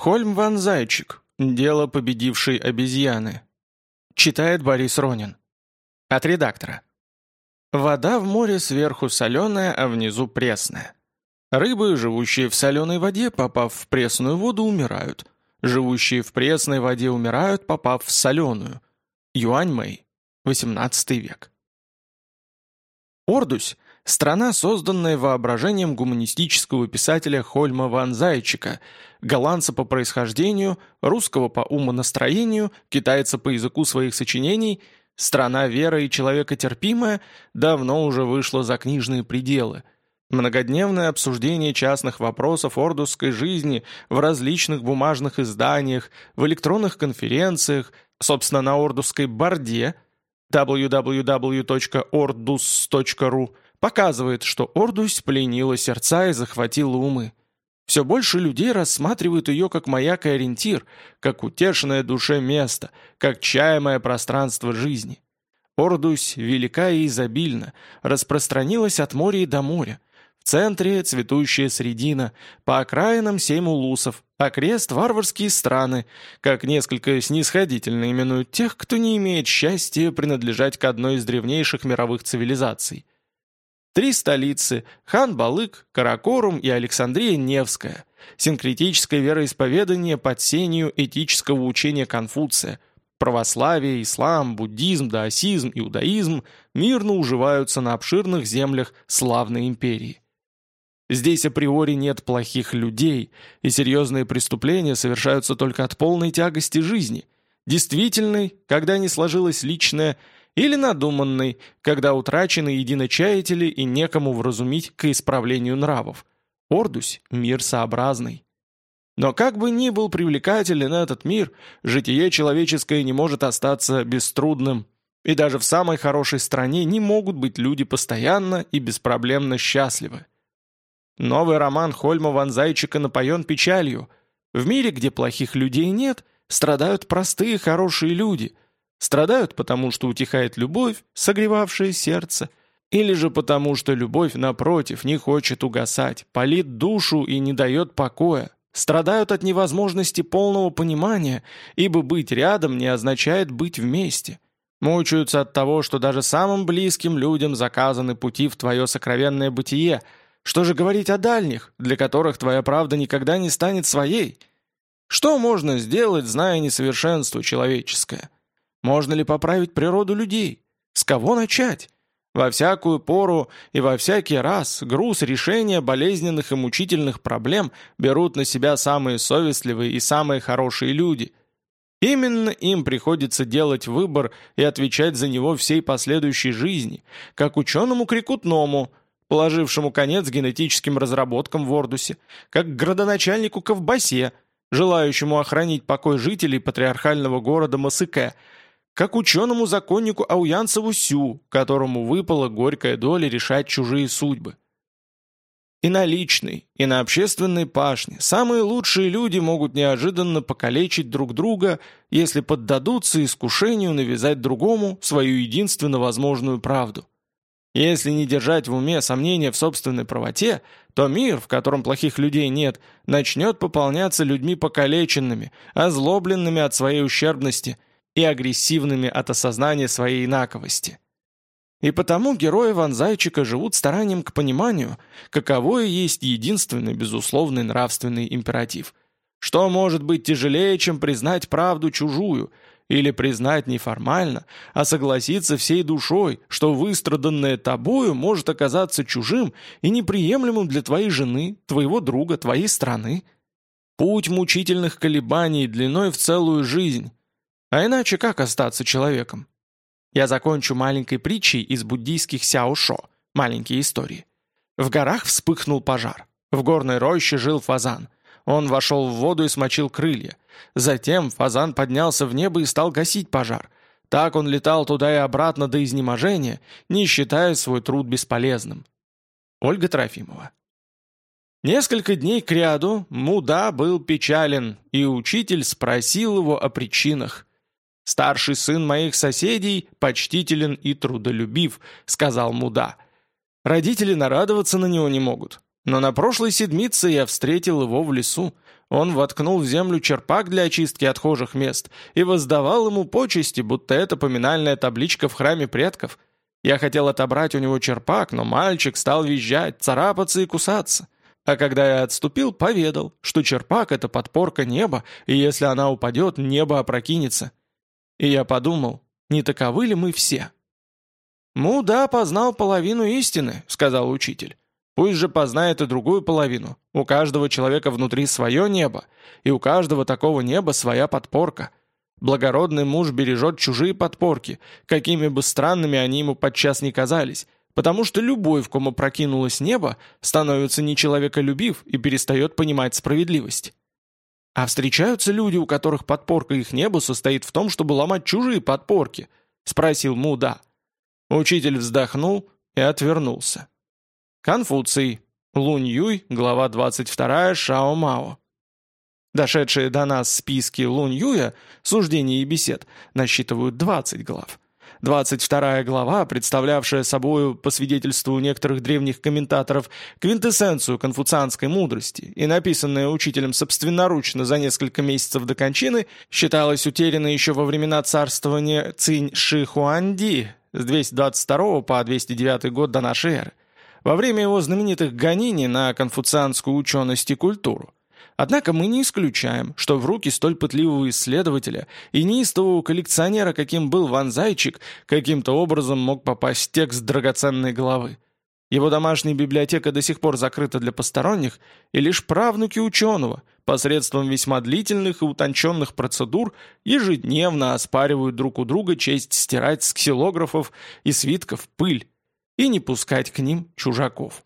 Хольм ван Зайчик. Дело победившей обезьяны. Читает Борис Ронин. От редактора. Вода в море сверху соленая, а внизу пресная. Рыбы, живущие в соленой воде, попав в пресную воду, умирают. Живущие в пресной воде умирают, попав в соленую. Юань Мэй, 18 век. Ордусь – страна, созданная воображением гуманистического писателя Хольма ван Зайчика, голландца по происхождению, русского по умонастроению, китайца по языку своих сочинений – Страна веры и человека терпимая давно уже вышла за книжные пределы. Многодневное обсуждение частных вопросов ордусской жизни в различных бумажных изданиях, в электронных конференциях, собственно, на ордусской борде www.ordus.ru показывает, что Ордусь пленила сердца и захватила умы. Все больше людей рассматривают ее как маяк и ориентир, как утешенное душе место, как чаемое пространство жизни. Ордусь велика и изобильна, распространилась от моря и до моря. В центре цветущая средина, по окраинам семь улусов, а крест варварские страны, как несколько снисходительно именуют тех, кто не имеет счастья принадлежать к одной из древнейших мировых цивилизаций. Три столицы – Хан-Балык, Каракорум и Александрия Невская. Синкретическое вероисповедание под сенью этического учения Конфуция. Православие, ислам, буддизм, даосизм, иудаизм мирно уживаются на обширных землях славной империи. Здесь априори нет плохих людей, и серьезные преступления совершаются только от полной тягости жизни, действительной, когда не сложилось личное – или надуманный, когда утрачены единочаятели и некому вразумить к исправлению нравов. Ордусь – мир сообразный. Но как бы ни был привлекателен этот мир, житие человеческое не может остаться беструдным, и даже в самой хорошей стране не могут быть люди постоянно и беспроблемно счастливы. Новый роман Хольма Ван Зайчика напоен печалью. В мире, где плохих людей нет, страдают простые хорошие люди – Страдают потому, что утихает любовь, согревавшая сердце, или же потому, что любовь, напротив, не хочет угасать, палит душу и не дает покоя. Страдают от невозможности полного понимания, ибо быть рядом не означает быть вместе. Мучаются от того, что даже самым близким людям заказаны пути в твое сокровенное бытие. Что же говорить о дальних, для которых твоя правда никогда не станет своей? Что можно сделать, зная несовершенство человеческое? Можно ли поправить природу людей? С кого начать? Во всякую пору и во всякий раз груз решения болезненных и мучительных проблем берут на себя самые совестливые и самые хорошие люди. Именно им приходится делать выбор и отвечать за него всей последующей жизни, как ученому Крикутному, положившему конец генетическим разработкам в Ордусе, как градоначальнику Ковбасе, желающему охранить покой жителей патриархального города Масыке – как ученому законнику Ауянцеву Сю, которому выпала горькая доля решать чужие судьбы. И на личной, и на общественной пашне самые лучшие люди могут неожиданно покалечить друг друга, если поддадутся искушению навязать другому свою единственно возможную правду. Если не держать в уме сомнения в собственной правоте, то мир, в котором плохих людей нет, начнет пополняться людьми покалеченными, озлобленными от своей ущербности – и агрессивными от осознания своей инаковости. И потому герои Ван Зайчика живут старанием к пониманию, каково и есть единственный безусловный нравственный императив. Что может быть тяжелее, чем признать правду чужую, или признать не формально, а согласиться всей душой, что выстраданное тобою может оказаться чужим и неприемлемым для твоей жены, твоего друга, твоей страны? Путь мучительных колебаний длиной в целую жизнь, а иначе как остаться человеком? Я закончу маленькой притчей из буддийских сяошо, маленькие истории. В горах вспыхнул пожар. В горной роще жил фазан. Он вошел в воду и смочил крылья. Затем фазан поднялся в небо и стал гасить пожар. Так он летал туда и обратно до изнеможения, не считая свой труд бесполезным. Ольга Трофимова Несколько дней кряду Муда был печален, и учитель спросил его о причинах. «Старший сын моих соседей почтителен и трудолюбив», — сказал Муда. «Родители нарадоваться на него не могут. Но на прошлой седмице я встретил его в лесу. Он воткнул в землю черпак для очистки отхожих мест и воздавал ему почести, будто это поминальная табличка в храме предков. Я хотел отобрать у него черпак, но мальчик стал визжать, царапаться и кусаться. А когда я отступил, поведал, что черпак — это подпорка неба, и если она упадет, небо опрокинется. И я подумал, не таковы ли мы все? «Муда познал половину истины», — сказал учитель. «Пусть же познает и другую половину. У каждого человека внутри свое небо, и у каждого такого неба своя подпорка. Благородный муж бережет чужие подпорки, какими бы странными они ему подчас не казались, потому что любой, в ком опрокинулось небо, становится нечеловеколюбив и перестает понимать справедливость. А встречаются люди, у которых подпорка их небу состоит в том, чтобы ломать чужие подпорки? Спросил Муда. Учитель вздохнул и отвернулся. Конфуций. Лунь Юй, глава 22, Шао Мао. Дошедшие до нас списки Лунь Юя, суждений и бесед, насчитывают 20 глав. 22 глава, представлявшая собою, по свидетельству некоторых древних комментаторов, квинтэссенцию конфуцианской мудрости и написанная учителем собственноручно за несколько месяцев до кончины, считалась утерянной еще во времена царствования Цинь Ши Хуанди с 222 по 209 год до нашей эры, во время его знаменитых гонений на конфуцианскую ученость и культуру. Однако мы не исключаем, что в руки столь пытливого исследователя и неистового коллекционера, каким был Ван Зайчик, каким-то образом мог попасть текст драгоценной главы. Его домашняя библиотека до сих пор закрыта для посторонних, и лишь правнуки ученого, посредством весьма длительных и утонченных процедур, ежедневно оспаривают друг у друга честь стирать с ксилографов и свитков пыль и не пускать к ним чужаков.